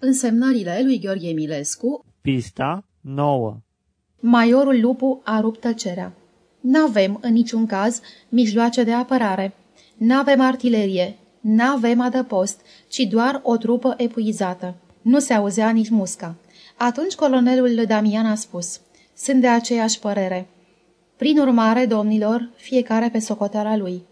Însemnările lui Gheorghe Milescu Pista 9 Maiorul Lupu a rupt tăcerea. N-avem, în niciun caz, mijloace de apărare. N-avem artilerie, n-avem adăpost, ci doar o trupă epuizată. Nu se auzea nici musca. Atunci colonelul Damian a spus, sunt de aceeași părere. Prin urmare, domnilor, fiecare pe socoteala lui.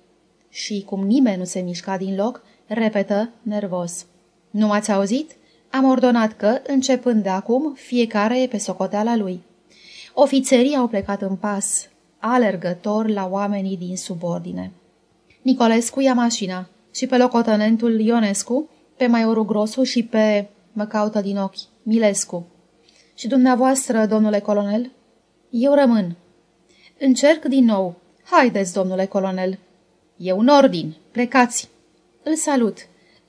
Și, cum nimeni nu se mișca din loc, repetă nervos. Nu m-ați auzit? Am ordonat că, începând de acum, fiecare e pe socoteala lui. Ofițerii au plecat în pas, alergător la oamenii din subordine. Nicolescu ia mașina și pe locotenentul Ionescu, pe maiorul Grosu și pe, mă caută din ochi, Milescu. Și dumneavoastră, domnule colonel? Eu rămân. Încerc din nou. Haideți, domnule colonel. E un ordin. Plecați. Îl salut.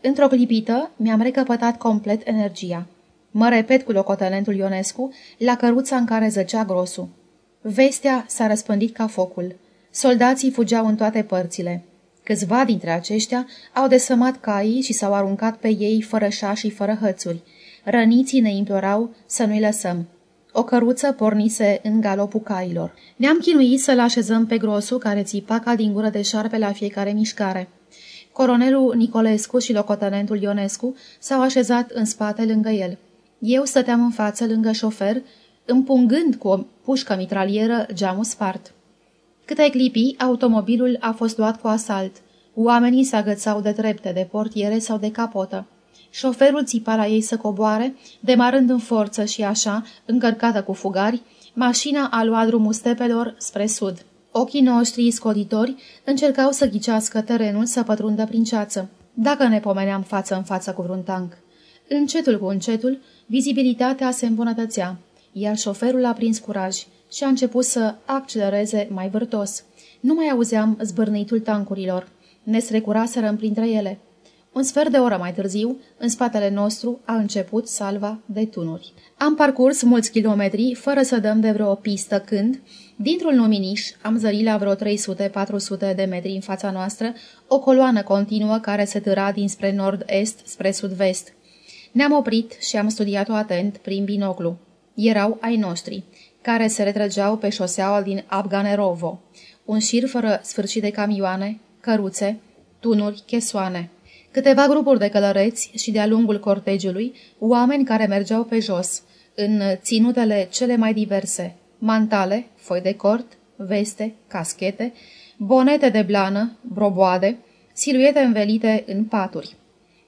Într-o clipită mi-am recăpătat complet energia. Mă repet cu locotenentul Ionescu la căruța în care zăcea grosul. Vestea s-a răspândit ca focul. Soldații fugeau în toate părțile. Câțiva dintre aceștia au desămat caii și s-au aruncat pe ei fără șași și fără hățuri. Răniții ne implorau să nu-i lăsăm. O căruță pornise în galopul cailor. Ne-am chinuit să-l așezăm pe grosul care țipa ca din gură de șarpe la fiecare mișcare. Coronelul Nicolescu și locotenentul Ionescu s-au așezat în spate lângă el. Eu stăteam în față lângă șofer, împungând cu o pușcă mitralieră geamul spart. Câte clipii, automobilul a fost luat cu asalt. Oamenii se agățau de trepte, de portiere sau de capotă. Șoferul țipa la ei să coboare, demarând în forță și așa, încărcată cu fugari, mașina a luat drumul stepelor spre sud. Ochii noștri scoditori încercau să ghicească terenul să pătrundă prin ceață, dacă ne pomeneam față în față cu vreun tank. Încetul cu încetul, vizibilitatea se îmbunătățea, iar șoferul a prins curaj și a început să accelereze mai vârtos. Nu mai auzeam zbârnitul tancurilor. Ne strecuraserăm printre ele. Un sfert de oră mai târziu, în spatele nostru, a început salva de tunuri. Am parcurs mulți kilometri, fără să dăm de vreo pistă când, dintr-un luminiș, am zărit la vreo 300-400 de metri în fața noastră o coloană continuă care se târa dinspre nord-est spre sud-vest. Ne-am oprit și am studiat-o atent prin binoclu. Erau ai noștri, care se retrăgeau pe șoseaua din Abganerovo, un șir fără sfârșit de camioane, căruțe, tunuri, chesoane. Câteva grupuri de călăreți și de-a lungul cortegiului, oameni care mergeau pe jos, în ținutele cele mai diverse, mantale, foi de cort, veste, caschete, bonete de blană, broboade, siluete învelite în paturi.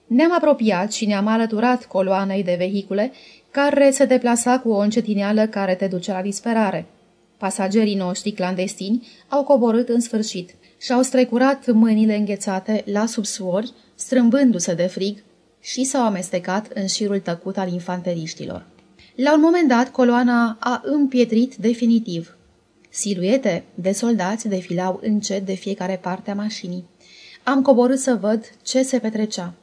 Ne-am apropiat și ne-am alăturat coloanei de vehicule care se deplasa cu o încetineală care te duce la disperare. Pasagerii noștri clandestini au coborât în sfârșit și au strecurat mâinile înghețate la subsuori, strâmbându-se de frig, și s-au amestecat în șirul tăcut al infanteriștilor. La un moment dat, coloana a împietrit definitiv. Siluete de soldați defilau încet de fiecare parte a mașinii. Am coborât să văd ce se petrecea.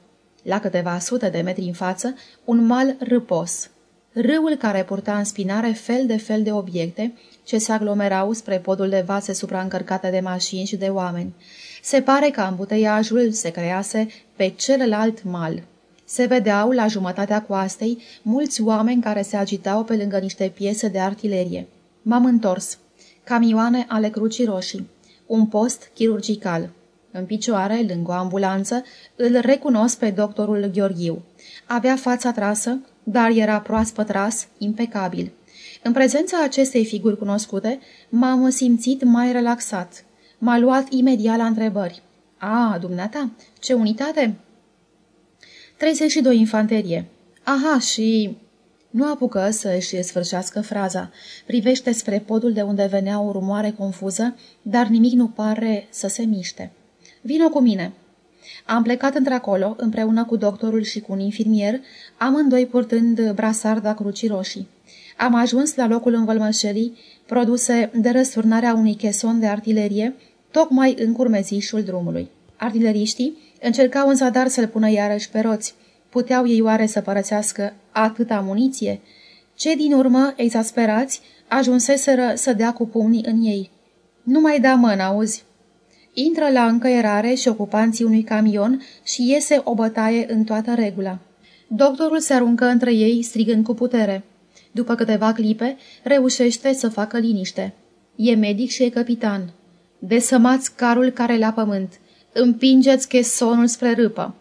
La câteva sute de metri în față, un mal râpos. Râul care purta în spinare fel de fel de obiecte ce se aglomerau spre podul de vase supraîncărcate de mașini și de oameni. Se pare că ambuteiajul se crease pe celălalt mal. Se vedeau, la jumătatea coastei, mulți oameni care se agitau pe lângă niște piese de artilerie. M-am întors. Camioane ale Crucii Roșii. Un post chirurgical. În picioare, lângă o ambulanță, îl recunosc pe doctorul Gheorghiu. Avea fața trasă, dar era proaspăt ras, impecabil. În prezența acestei figuri cunoscute, m-am simțit mai relaxat. M-a luat imediat la întrebări. A, dumneata, ce unitate?" 32 infanterie. Aha, și... Nu apucă să își sfârșească fraza. Privește spre podul de unde venea o rumoare confuză, dar nimic nu pare să se miște. Vino cu mine. Am plecat într-acolo, împreună cu doctorul și cu un infirmier, amândoi purtând brasarda Crucii Roșii. Am ajuns la locul învălmășelii, produse de răsturnarea unui cheson de artilerie, tocmai în curmezișul drumului. Artileriștii încercau în zadar să-l pună iarăși pe roți. Puteau ei oare să părăsească atâta muniție? Ce din urmă, exasperați, ajunseseră să dea cu pumnii în ei. Nu mai da mână, auzi? Intră la încăierare și ocupanții unui camion și iese o bătaie în toată regula. Doctorul se aruncă între ei, strigând cu putere. După câteva clipe, reușește să facă liniște. E medic și e capitan. Desămați carul care la pământ. Împingeți chesonul spre râpă.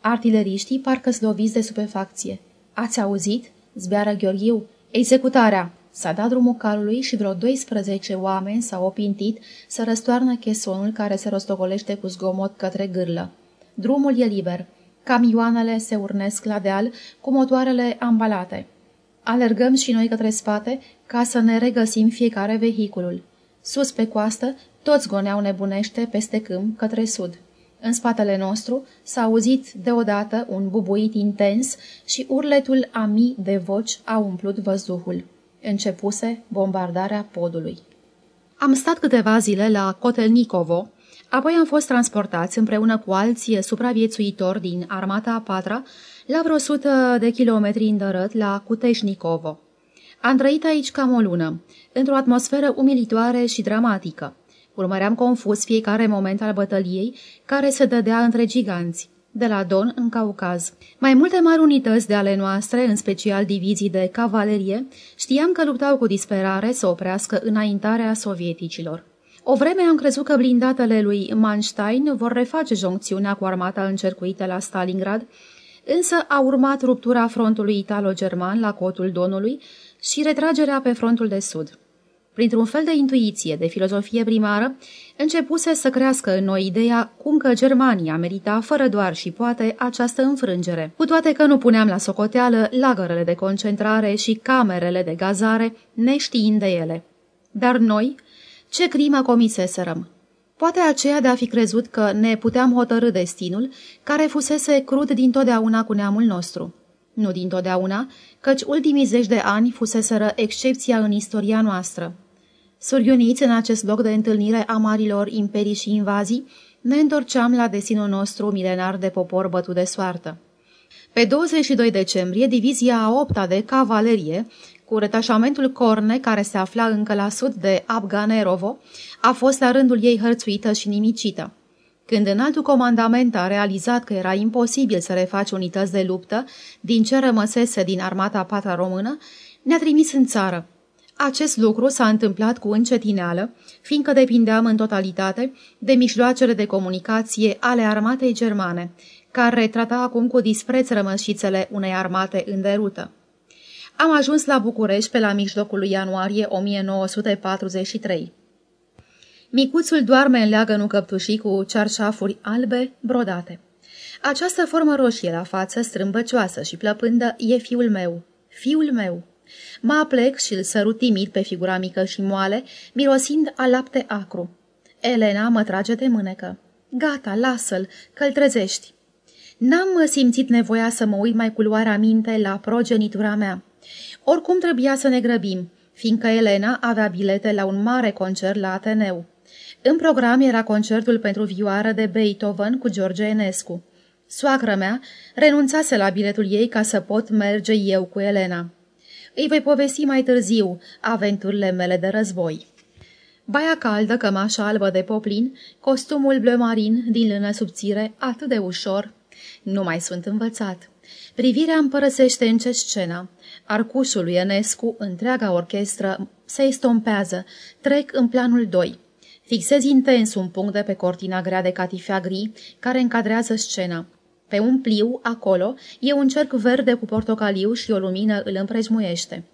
Artileriștii parcă sloviți de stupefacție. Ați auzit? Zbeară Gheorghiu. Executarea! S-a dat drumul calului și vreo 12 oameni s-au opintit să răstoarnă chesonul care se rostogolește cu zgomot către gârlă. Drumul e liber. Camioanele se urnesc la deal cu motoarele ambalate. Alergăm și noi către spate ca să ne regăsim fiecare vehiculul. Sus pe coastă, toți goneau nebunește peste câmp către sud. În spatele nostru s-a auzit deodată un bubuit intens și urletul a mii de voci a umplut văzduhul. Începuse bombardarea podului. Am stat câteva zile la Cotelnicovo, apoi am fost transportați împreună cu alții supraviețuitori din armata a patra la vreo sută de kilometri îndărât la Cuteșnicovo. Am trăit aici cam o lună, într-o atmosferă umilitoare și dramatică. Urmăream confuz fiecare moment al bătăliei care se dădea între giganți, de la Don în Caucaz. Mai multe mari unități de ale noastre, în special divizii de cavalerie, știam că luptau cu disperare să oprească înaintarea sovieticilor. O vreme am crezut că blindatele lui Manstein vor reface joncțiunea cu armata încercuită la Stalingrad, însă a urmat ruptura frontului italo-german la cotul Donului și retragerea pe frontul de sud. Printr-un fel de intuiție, de filozofie primară, începuse să crească în noi ideea cum că Germania merita fără doar și poate această înfrângere, cu toate că nu puneam la socoteală lagărele de concentrare și camerele de gazare, neștiind de ele. Dar noi, ce crimă comiseserăm? Poate aceea de a fi crezut că ne puteam hotărâ destinul, care fusese crud dintotdeauna cu neamul nostru. Nu dintotdeauna, căci ultimii zeci de ani fuseseră excepția în istoria noastră. Surghiuniți în acest loc de întâlnire a marilor imperii și invazii, ne întorceam la destinul nostru milenar de popor bătut de soartă. Pe 22 decembrie, divizia a 8 de cavalerie, cu retașamentul Corne, care se afla încă la sud de Abganerovo, a fost la rândul ei hărțuită și nimicită. Când înaltul comandament a realizat că era imposibil să refaci unități de luptă din ce rămăsese din armata patra română, ne-a trimis în țară. Acest lucru s-a întâmplat cu încetineală, fiindcă depindeam în totalitate de mijloacele de comunicație ale armatei germane, care trata acum cu dispreț rămășițele unei armate în derută. Am ajuns la București pe la mijlocul lui ianuarie 1943. Micuțul doarme în leagănul căptușii cu cearșafuri albe brodate. Această formă roșie la față, strâmbăcioasă și plăpândă, e fiul meu. Fiul meu. Mă aplec și îl sărut timid pe figura mică și moale, mirosind a lapte acru. Elena mă trage de mânecă. Gata, lasă-l, că-l trezești. N-am simțit nevoia să mă uit mai cu luarea minte la progenitura mea. Oricum trebuia să ne grăbim, fiindcă Elena avea bilete la un mare concert la Ateneu. În program era concertul pentru vioară de Beethoven cu George Enescu. Soacră mea renunțase la biletul ei ca să pot merge eu cu Elena. Îi voi povesti mai târziu aventurile mele de război. Baia caldă, cămașa albă de poplin, costumul bleu marin din lână subțire, atât de ușor. Nu mai sunt învățat. Privirea îmi părăsește încet scena. Arcușul lui Enescu, întreaga orchestră, se estompează. Trec în planul 2. Fixez intens un punct de pe cortina grea de catifea gri care încadrează scena. Pe un pliu, acolo, e un cerc verde cu portocaliu și o lumină îl împrejmuiește.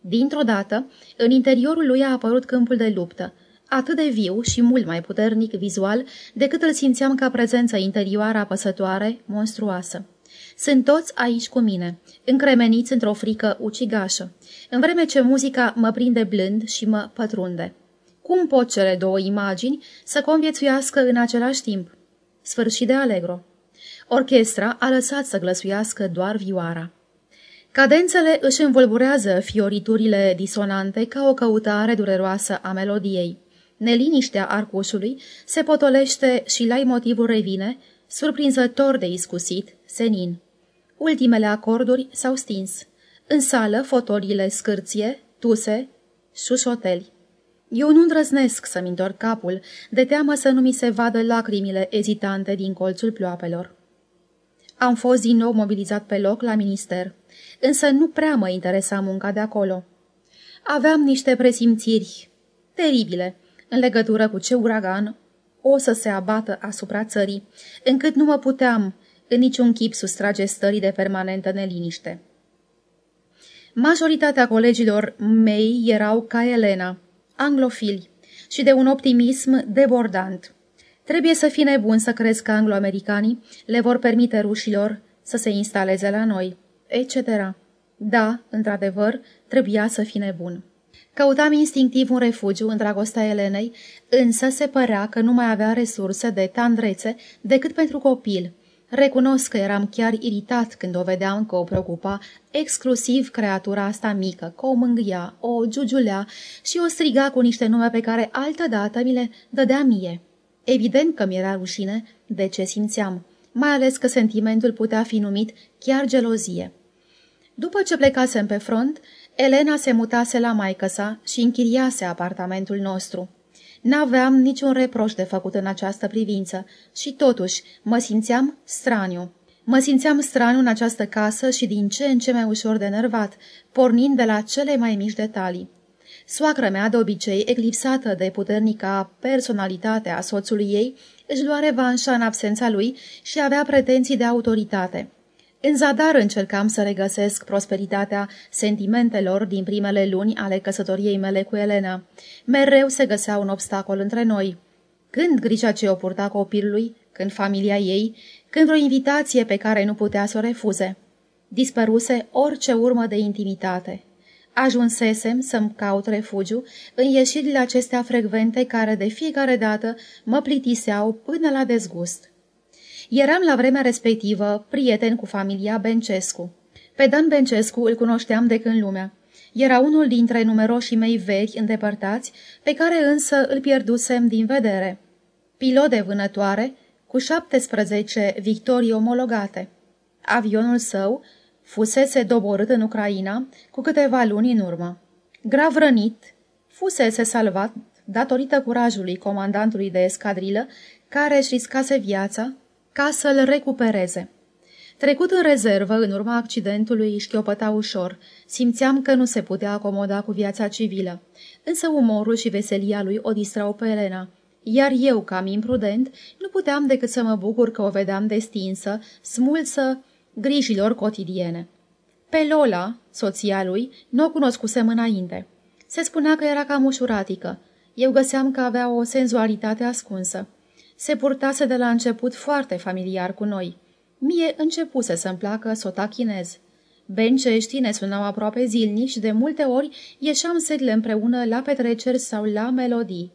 Dintr-o dată, în interiorul lui a apărut câmpul de luptă, atât de viu și mult mai puternic vizual decât îl simțeam ca prezență interioară apăsătoare, monstruoasă. Sunt toți aici cu mine, încremeniți într-o frică ucigașă, în vreme ce muzica mă prinde blând și mă pătrunde. Cum pot cele două imagini să conviețuiască în același timp? Sfârșit de Allegro. Orchestra a lăsat să glăsuiască doar vioara. Cadențele își învolburează fioriturile disonante ca o căutare dureroasă a melodiei. Neliniștea arcușului se potolește și la motivul revine, surprinzător de iscusit, senin. Ultimele acorduri s-au stins. În sală, fotoliile scârție, tuse, șușoteli. Eu nu îndrăznesc să-mi întorc capul, de teamă să nu mi se vadă lacrimile ezitante din colțul ploapelor. Am fost din nou mobilizat pe loc la minister, însă nu prea mă interesa munca de acolo. Aveam niște presimțiri teribile în legătură cu ce uragan o să se abată asupra țării, încât nu mă puteam în niciun chip sustrage stării de permanentă neliniște. Majoritatea colegilor mei erau ca Elena, anglofili și de un optimism debordant. Trebuie să fii nebun să crezi că anglo-americanii le vor permite rușilor să se instaleze la noi, etc. Da, într-adevăr, trebuia să fii nebun. Căutam instinctiv un refugiu în dragostea Elenei, însă se părea că nu mai avea resurse de tandrețe decât pentru copil. Recunosc că eram chiar iritat când o vedeam că o preocupa exclusiv creatura asta mică, că o mângâia, o giugiulea și o striga cu niște nume pe care altădată mi le dădea mie. Evident că mi-era rușine de ce simțeam, mai ales că sentimentul putea fi numit chiar gelozie. După ce plecasem pe front, Elena se mutase la maică sa și închiriase apartamentul nostru. N-aveam niciun reproș de făcut în această privință și totuși mă simțeam straniu. Mă simțeam straniu în această casă și din ce în ce mai ușor de nervat, pornind de la cele mai mici detalii. Soacră mea, de obicei, eclipsată de puternica personalitate a soțului ei, își lua revanșa în absența lui și avea pretenții de autoritate. În zadar încercam să regăsesc prosperitatea sentimentelor din primele luni ale căsătoriei mele cu Elena. Mereu se găsea un obstacol între noi. Când grija ce o purta copilului, când familia ei, când o invitație pe care nu putea să o refuze. Dispăruse orice urmă de intimitate. Ajunsesem să-mi caut refugiu în ieșirile acestea frecvente care de fiecare dată mă plitiseau până la dezgust. Eram la vremea respectivă prieten cu familia Bencescu. Pe Dan Bencescu îl cunoșteam de când lumea. Era unul dintre numeroșii mei vechi îndepărtați, pe care însă îl pierdusem din vedere. Pilot de vânătoare, cu 17 victorii omologate. Avionul său fusese doborât în Ucraina cu câteva luni în urmă. Grav rănit, fusese salvat datorită curajului comandantului de escadrilă, care își riscase viața ca să-l recupereze. Trecut în rezervă, în urma accidentului, șchiopăta ușor. Simțeam că nu se putea acomoda cu viața civilă. Însă umorul și veselia lui o distrau pe Elena. Iar eu, cam imprudent, nu puteam decât să mă bucur că o vedeam destinsă, smulsă grijilor cotidiene. Pe Lola, soția lui, nu o cunoscusem înainte. Se spunea că era cam ușuratică. Eu găseam că avea o senzualitate ascunsă se purtase de la început foarte familiar cu noi. Mie începuse să-mi placă să o tachinez. Benceștii ne sunau aproape zilnic și de multe ori ieșeam segle împreună la petreceri sau la melodii.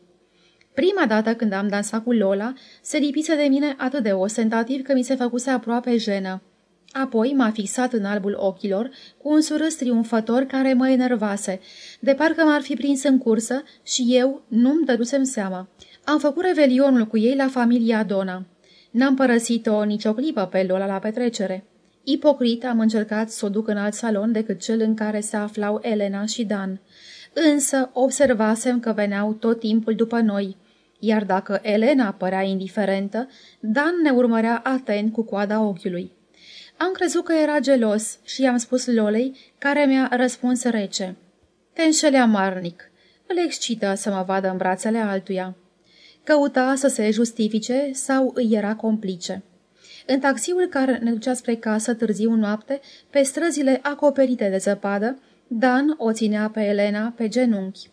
Prima dată când am dansat cu Lola, se lipise de mine atât de ostentativ că mi se făcuse aproape jenă. Apoi m-a fixat în albul ochilor cu un surâs triumfător care mă enervase, de parcă m-ar fi prins în cursă și eu nu-mi dădusem seama. Am făcut revelionul cu ei la familia Dona. N-am părăsit-o nicio clipă pe Lola la petrecere. Ipocrit am încercat să o duc în alt salon decât cel în care se aflau Elena și Dan. Însă observasem că veneau tot timpul după noi, iar dacă Elena părea indiferentă, Dan ne urmărea atent cu coada ochiului. Am crezut că era gelos și i-am spus Lolei, care mi-a răspuns rece. Te înșelea marnic. Îl excită să mă vadă în brațele altuia. Căuta să se justifice sau îi era complice. În taxiul care ne ducea spre casă târziu noapte, pe străzile acoperite de zăpadă, Dan o ținea pe Elena pe genunchi.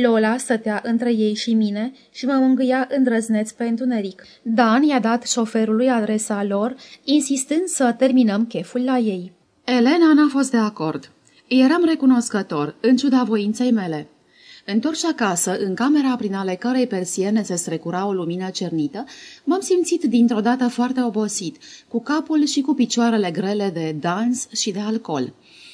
Lola stătea între ei și mine și mă mângâia îndrăzneț pe întuneric. Dan i-a dat șoferului adresa lor, insistând să terminăm cheful la ei. Elena n-a fost de acord. Eram recunoscător, în ciuda voinței mele. Întorși acasă, în camera prin ale cărei persiene se strecura o lumină cernită, m-am simțit dintr-o dată foarte obosit, cu capul și cu picioarele grele de dans și de alcool.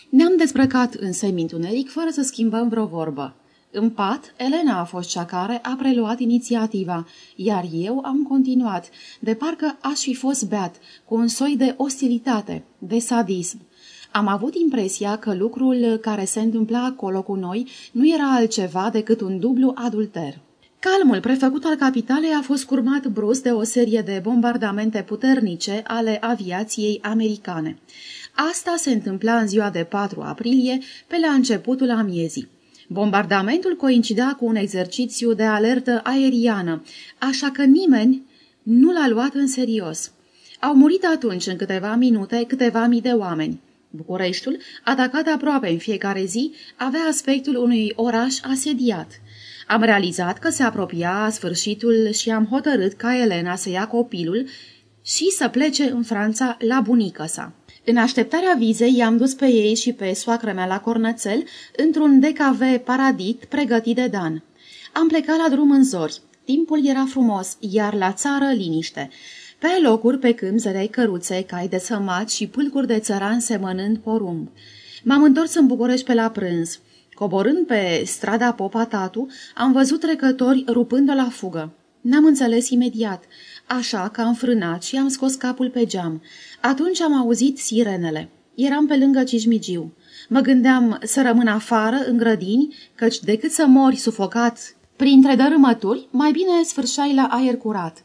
Ne-am dezbrăcat în semintuneric fără să schimbăm vreo vorbă. În pat, Elena a fost cea care a preluat inițiativa, iar eu am continuat, de parcă aș fi fost beat, cu un soi de ostilitate, de sadism. Am avut impresia că lucrul care se întâmpla acolo cu noi nu era altceva decât un dublu adulter. Calmul prefăcut al capitalei a fost curmat brusc de o serie de bombardamente puternice ale aviației americane. Asta se întâmpla în ziua de 4 aprilie, pe la începutul amiezii. Bombardamentul coincidea cu un exercițiu de alertă aeriană, așa că nimeni nu l-a luat în serios. Au murit atunci, în câteva minute, câteva mii de oameni. Bucureștiul, atacat aproape în fiecare zi, avea aspectul unui oraș asediat. Am realizat că se apropia sfârșitul și am hotărât ca Elena să ia copilul și să plece în Franța la bunica sa. În așteptarea vizei i-am dus pe ei și pe soacră mea la Cornățel într-un DKV paradit pregătit de Dan. Am plecat la drum în zori. Timpul era frumos, iar la țară liniște. Pe locuri, pe câmp, zărei căruțe, cai de sămat și pâlcuri de țăran semănând porumb. M-am întors în București pe la prânz. Coborând pe strada Popa Tatu, am văzut trecători rupând la fugă. N-am înțeles imediat, așa că am frânat și am scos capul pe geam. Atunci am auzit sirenele. Eram pe lângă Cismigiu. Mă gândeam să rămân afară, în grădini, căci decât să mori sufocat printre dărâmături, mai bine sfârșai la aer curat.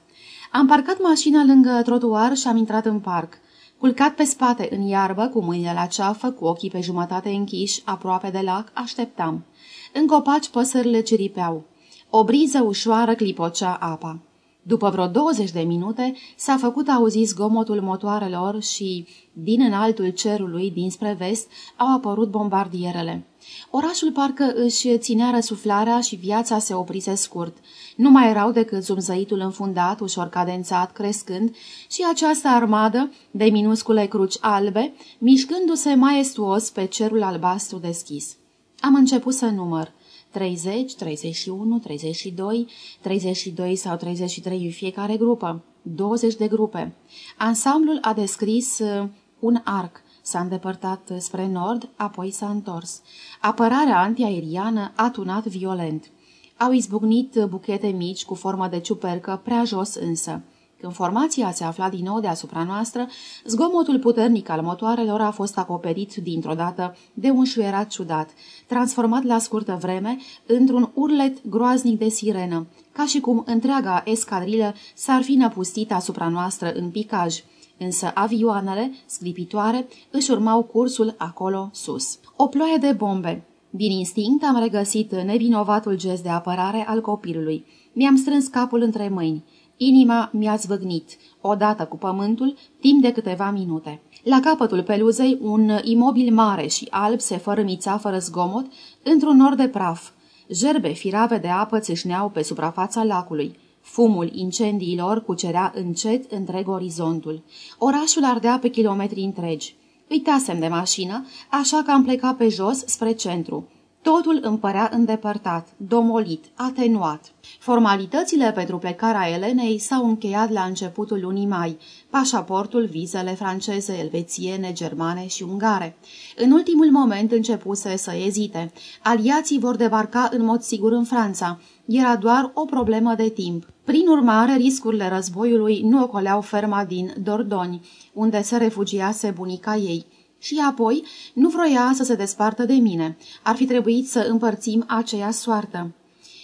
Am parcat mașina lângă trotuar și am intrat în parc. Culcat pe spate în iarbă, cu mâinile la ceafă, cu ochii pe jumătate închiși, aproape de lac, așteptam. În copaci păsările ciripeau. O briză ușoară clipocea apa. După vreo 20 de minute s-a făcut auzit zgomotul motoarelor și, din înaltul cerului, dinspre vest, au apărut bombardierele. Orașul parcă își ținea răsuflarea și viața se oprise scurt. Nu mai erau decât zumzăitul înfundat, ușor cadențat, crescând, și această armadă de minuscule cruci albe, mișcându-se maestuos pe cerul albastru deschis. Am început să număr. 30, 31, 32, 32 sau 33 în fiecare grupă, 20 de grupe. Ansamblul a descris uh, un arc, s-a îndepărtat spre nord, apoi s-a întors. Apărarea antiaeriană a tunat violent. Au izbucnit buchete mici cu formă de ciupercă, prea jos însă. Când formația se afla din nou deasupra noastră, zgomotul puternic al motoarelor a fost acoperit dintr-o dată de un șuierat ciudat, transformat la scurtă vreme într-un urlet groaznic de sirenă, ca și cum întreaga escadrilă s-ar fi năpustit asupra noastră în picaj. Însă avioanele, sclipitoare, își urmau cursul acolo sus. O ploaie de bombe. Din instinct am regăsit nevinovatul gest de apărare al copilului. Mi-am strâns capul între mâini. Inima mi-a zvâgnit, odată cu pământul, timp de câteva minute. La capătul peluzei, un imobil mare și alb se fărâmița fără zgomot într-un nor de praf. Gerbe firave de apă țâșneau pe suprafața lacului. Fumul incendiilor cucerea încet întreg orizontul. Orașul ardea pe kilometri întregi. Uitasem de mașină, așa că am plecat pe jos spre centru. Totul îmi părea îndepărtat, domolit, atenuat. Formalitățile pentru plecarea Elenei s-au încheiat la începutul lunii mai, pașaportul, vizele franceze, elvețiene, germane și ungare. În ultimul moment începuse să ezite. Aliații vor debarca în mod sigur în Franța. Era doar o problemă de timp. Prin urmare, riscurile războiului nu ocoleau ferma din Dordoni, unde se refugiase bunica ei și apoi nu vroia să se despartă de mine. Ar fi trebuit să împărțim aceea soartă.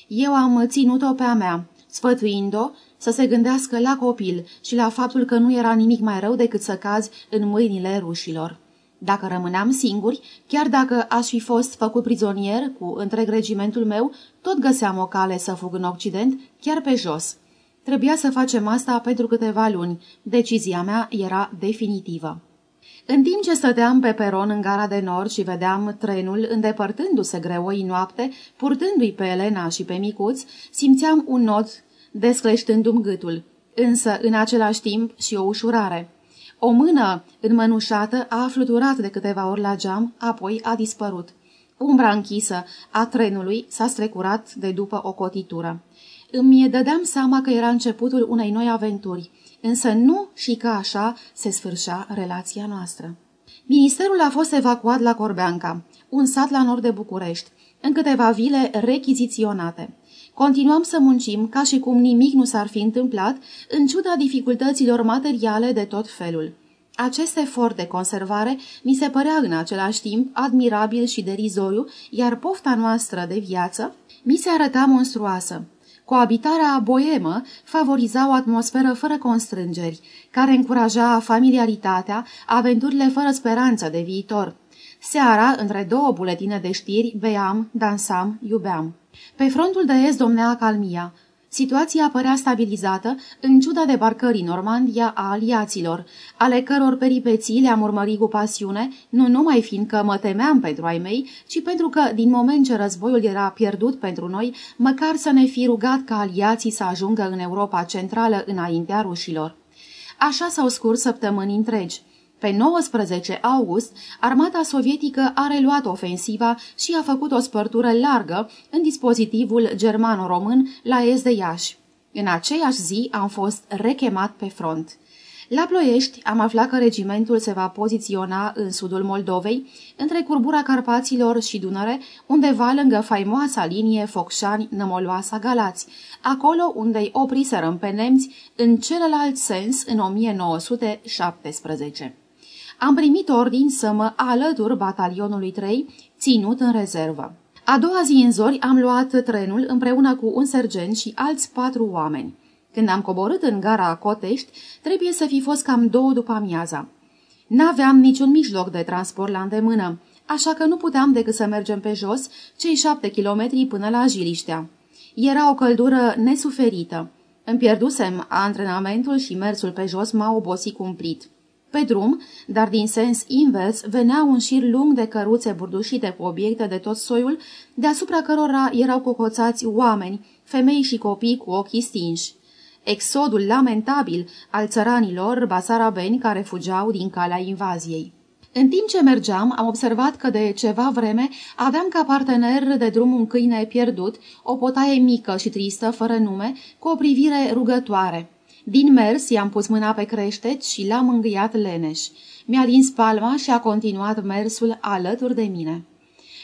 Eu am ținut-o pe a mea, sfătuind-o să se gândească la copil și la faptul că nu era nimic mai rău decât să caz în mâinile rușilor. Dacă rămâneam singuri, chiar dacă aș fi fost făcut prizonier cu întreg regimentul meu, tot găseam o cale să fug în Occident, chiar pe jos. Trebuia să facem asta pentru câteva luni. Decizia mea era definitivă. În timp ce stăteam pe peron în gara de nord și vedeam trenul îndepărtându-se greoi noapte, purtându-i pe Elena și pe micuț, simțeam un nod descleștându-mi gâtul, însă în același timp și o ușurare. O mână înmănușată a fluturat de câteva ori la geam, apoi a dispărut. Umbra închisă a trenului s-a strecurat de după o cotitură. Îmi dădeam seama că era începutul unei noi aventuri, însă nu și că așa se sfârșea relația noastră. Ministerul a fost evacuat la Corbeanca, un sat la nord de București, în câteva vile rechiziționate. Continuam să muncim ca și cum nimic nu s-ar fi întâmplat, în ciuda dificultăților materiale de tot felul. Acest efort de conservare mi se părea în același timp admirabil și derizoriu, iar pofta noastră de viață mi se arăta monstruoasă. Coabitarea boemă favoriza o atmosferă fără constrângeri, care încuraja familiaritatea, aventurile fără speranță de viitor. Seara, între două buletine de știri, beam, dansam, iubeam. Pe frontul de est domnea calmia. Situația părea stabilizată, în ciuda debarcării Normandia a aliaților, ale căror peripeții le-am urmărit cu pasiune, nu numai fiindcă mă temeam pentru ai mei, ci pentru că, din moment ce războiul era pierdut pentru noi, măcar să ne fi rugat ca aliații să ajungă în Europa Centrală înaintea rușilor. Așa s-au scurs săptămâni întregi. Pe 19 august, armata sovietică a reluat ofensiva și a făcut o spărtură largă în dispozitivul germano-român la est de Iași. În aceeași zi am fost rechemat pe front. La Ploiești am aflat că regimentul se va poziționa în sudul Moldovei, între curbura Carpaților și Dunăre, undeva lângă faimoasa linie Focșani-Nămoloasa-Galați, acolo unde-i opriserăm pe nemți în celălalt sens în 1917 am primit ordin să mă alătur batalionului 3, ținut în rezervă. A doua zi în zori am luat trenul împreună cu un sergent și alți patru oameni. Când am coborât în gara Cotești, trebuie să fi fost cam două după amiaza. N-aveam niciun mijloc de transport la îndemână, așa că nu puteam decât să mergem pe jos cei șapte kilometri până la Jiliștea. Era o căldură nesuferită. Îmi pierdusem antrenamentul și mersul pe jos m-a obosit cumplit. Pe drum, dar din sens invers, venea un șir lung de căruțe burdușite cu obiecte de tot soiul, deasupra cărora erau cocoțați oameni, femei și copii cu ochii stinși. Exodul lamentabil al țăranilor basarabeni care fugeau din calea invaziei. În timp ce mergeam, am observat că de ceva vreme aveam ca partener de drum un câine pierdut, o potaie mică și tristă, fără nume, cu o privire rugătoare. Din mers i-am pus mâna pe creștet și l-am îngâiat leneș. Mi-a lins palma și a continuat mersul alături de mine.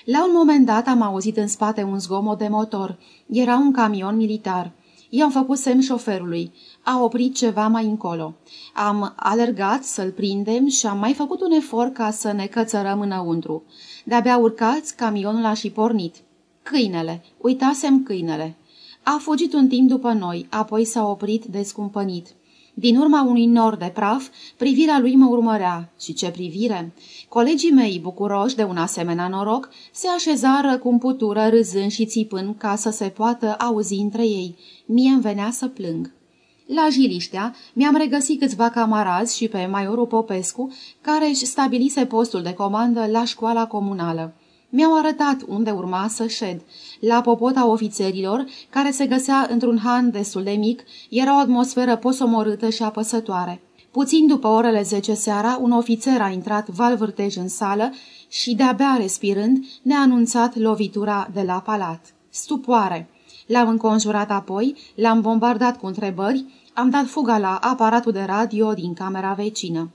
La un moment dat am auzit în spate un zgomot de motor. Era un camion militar. I-am făcut semn șoferului. A oprit ceva mai încolo. Am alergat să-l prindem și am mai făcut un efort ca să ne cățărăm înăuntru. De-abia urcați, camionul a și pornit. Câinele. Uitasem câinele. A fugit un timp după noi, apoi s-a oprit descumpănit. Din urma unui nor de praf, privirea lui mă urmărea. Și ce privire! Colegii mei, bucuroși de un asemenea noroc, se așezară cum putură, râzând și țipând ca să se poată auzi între ei. Mie îmi venea să plâng. La Jiliștea mi-am regăsit câțiva camarazi și pe Maiorul Popescu, care își stabilise postul de comandă la școala comunală. Mi-au arătat unde urma să șed. La popota ofițerilor, care se găsea într-un han destul de mic, era o atmosferă posomorâtă și apăsătoare. Puțin după orele 10 seara, un ofițer a intrat valvârtej în sală și, de-abia respirând, ne-a anunțat lovitura de la palat. Stupoare! L-am înconjurat apoi, l-am bombardat cu întrebări, am dat fuga la aparatul de radio din camera vecină.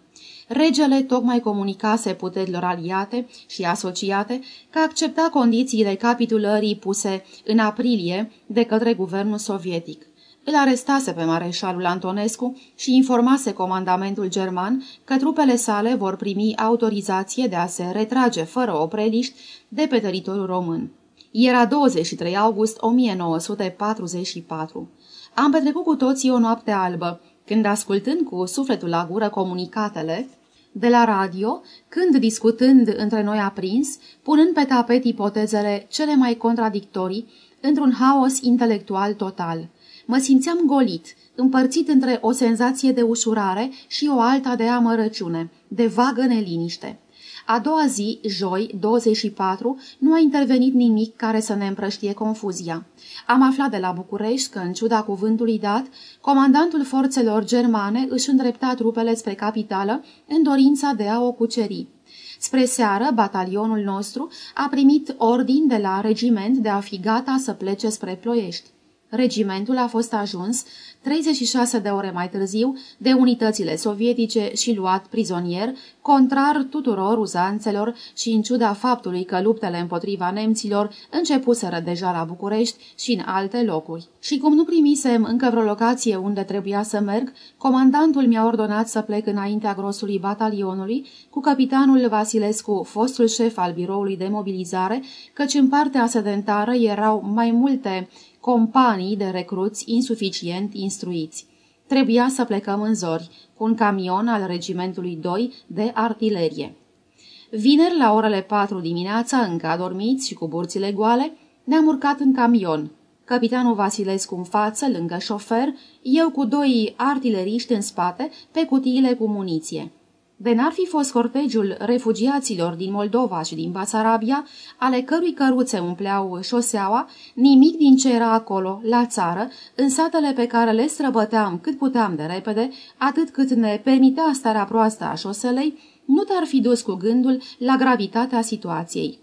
Regele tocmai comunicase puterilor aliate și asociate că accepta condițiile capitulării puse în aprilie de către guvernul sovietic. Îl arestase pe mareșalul Antonescu și informase comandamentul german că trupele sale vor primi autorizație de a se retrage fără opreliști de pe teritoriul român. Era 23 august 1944. Am petrecut cu toții o noapte albă, când, ascultând cu sufletul la gură comunicatele, de la radio, când discutând între noi aprins, punând pe tapet ipotezele cele mai contradictorii, într-un haos intelectual total. Mă simțeam golit, împărțit între o senzație de ușurare și o alta de amărăciune, de vagă neliniște. A doua zi, joi, 24, nu a intervenit nimic care să ne împrăștie confuzia. Am aflat de la București că, în ciuda cuvântului dat, comandantul forțelor germane își îndrepta trupele spre capitală în dorința de a o cuceri. Spre seară, batalionul nostru a primit ordin de la regiment de a fi gata să plece spre Ploiești. Regimentul a fost ajuns 36 de ore mai târziu de unitățile sovietice și luat prizonier, contrar tuturor uzanțelor și în ciuda faptului că luptele împotriva nemților începuseră deja la București și în alte locuri. Și cum nu primisem încă vreo locație unde trebuia să merg, comandantul mi-a ordonat să plec înaintea grosului batalionului cu capitanul Vasilescu, fostul șef al biroului de mobilizare, căci în partea sedentară erau mai multe companii de recruți insuficient instruiți. Trebuia să plecăm în zori, cu un camion al regimentului 2 de artilerie. Vineri, la orele 4 dimineața, încă adormiți și cu burțile goale, ne-am urcat în camion. Capitanul Vasilescu în față, lângă șofer, eu cu doi artileriști în spate, pe cutiile cu muniție. De n-ar fi fost cortegiul refugiaților din Moldova și din Basarabia, ale cărui căruțe umpleau șoseaua, nimic din ce era acolo, la țară, în satele pe care le străbăteam cât puteam de repede, atât cât ne permitea starea proastă a șoselei, nu te-ar fi dus cu gândul la gravitatea situației.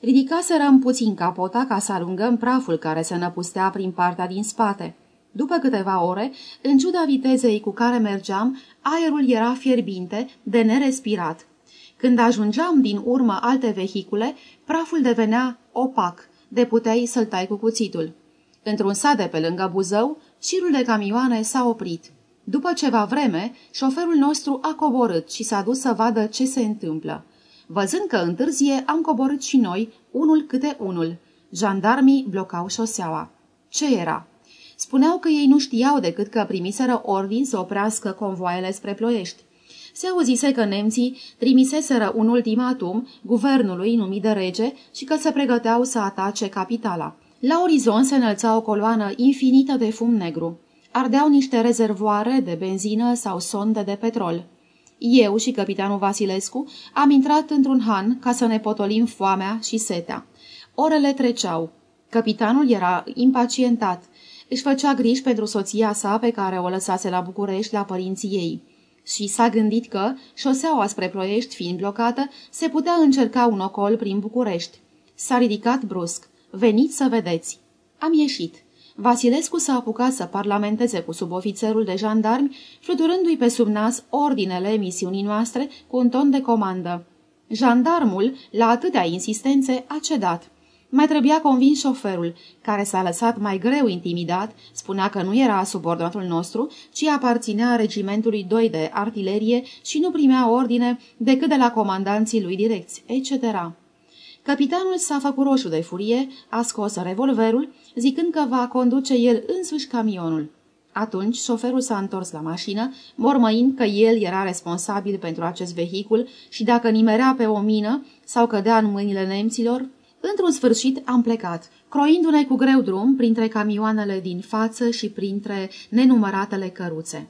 Ridicaserăm puțin capota ca să alungăm praful care se năpustea prin partea din spate. După câteva ore, în ciuda vitezei cu care mergeam, aerul era fierbinte, de nerespirat. Când ajungeam din urmă alte vehicule, praful devenea opac, de puteai să-l tai cu cuțitul. Într-un sat de pe lângă Buzău, șirul de camioane s-a oprit. După ceva vreme, șoferul nostru a coborât și s-a dus să vadă ce se întâmplă. Văzând că întârzie, am coborât și noi, unul câte unul. Jandarmii blocau șoseaua. Ce era? Spuneau că ei nu știau decât că primiseră ordin să oprească convoaiele spre Ploiești. Se auzise că nemții trimiseseră un ultimatum guvernului numit de rege și că se pregăteau să atace capitala. La orizont se înălța o coloană infinită de fum negru. Ardeau niște rezervoare de benzină sau sonde de petrol. Eu și capitanul Vasilescu am intrat într-un han ca să ne potolim foamea și setea. Orele treceau. Capitanul era impacientat. Își făcea griji pentru soția sa pe care o lăsase la București la părinții ei. Și s-a gândit că, șoseaua spre Ploiești fiind blocată, se putea încerca un ocol prin București. S-a ridicat brusc. Veniți să vedeți. Am ieșit. Vasilescu s-a apucat să parlamenteze cu subofițerul de jandarmi, fluturându-i pe sub nas ordinele misiunii noastre cu un ton de comandă. Jandarmul, la atâtea insistențe, a cedat. Mai trebuia convins șoferul, care s-a lăsat mai greu intimidat, spunea că nu era subordonatul nostru, ci aparținea regimentului 2 de artilerie și nu primea ordine decât de la comandanții lui direcți, etc. Capitanul s-a făcut roșu de furie, a scos revolverul, zicând că va conduce el însuși camionul. Atunci șoferul s-a întors la mașină, mormăind că el era responsabil pentru acest vehicul și dacă nimerea pe o mină sau cădea în mâinile nemților, Într-un sfârșit am plecat, croindu-ne cu greu drum printre camioanele din față și printre nenumăratele căruțe.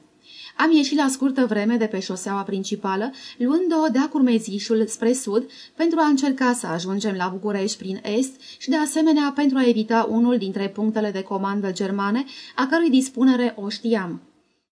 Am ieșit la scurtă vreme de pe șoseaua principală, luând-o de-a curmezișul spre sud, pentru a încerca să ajungem la București prin est și de asemenea pentru a evita unul dintre punctele de comandă germane, a cărui dispunere o știam.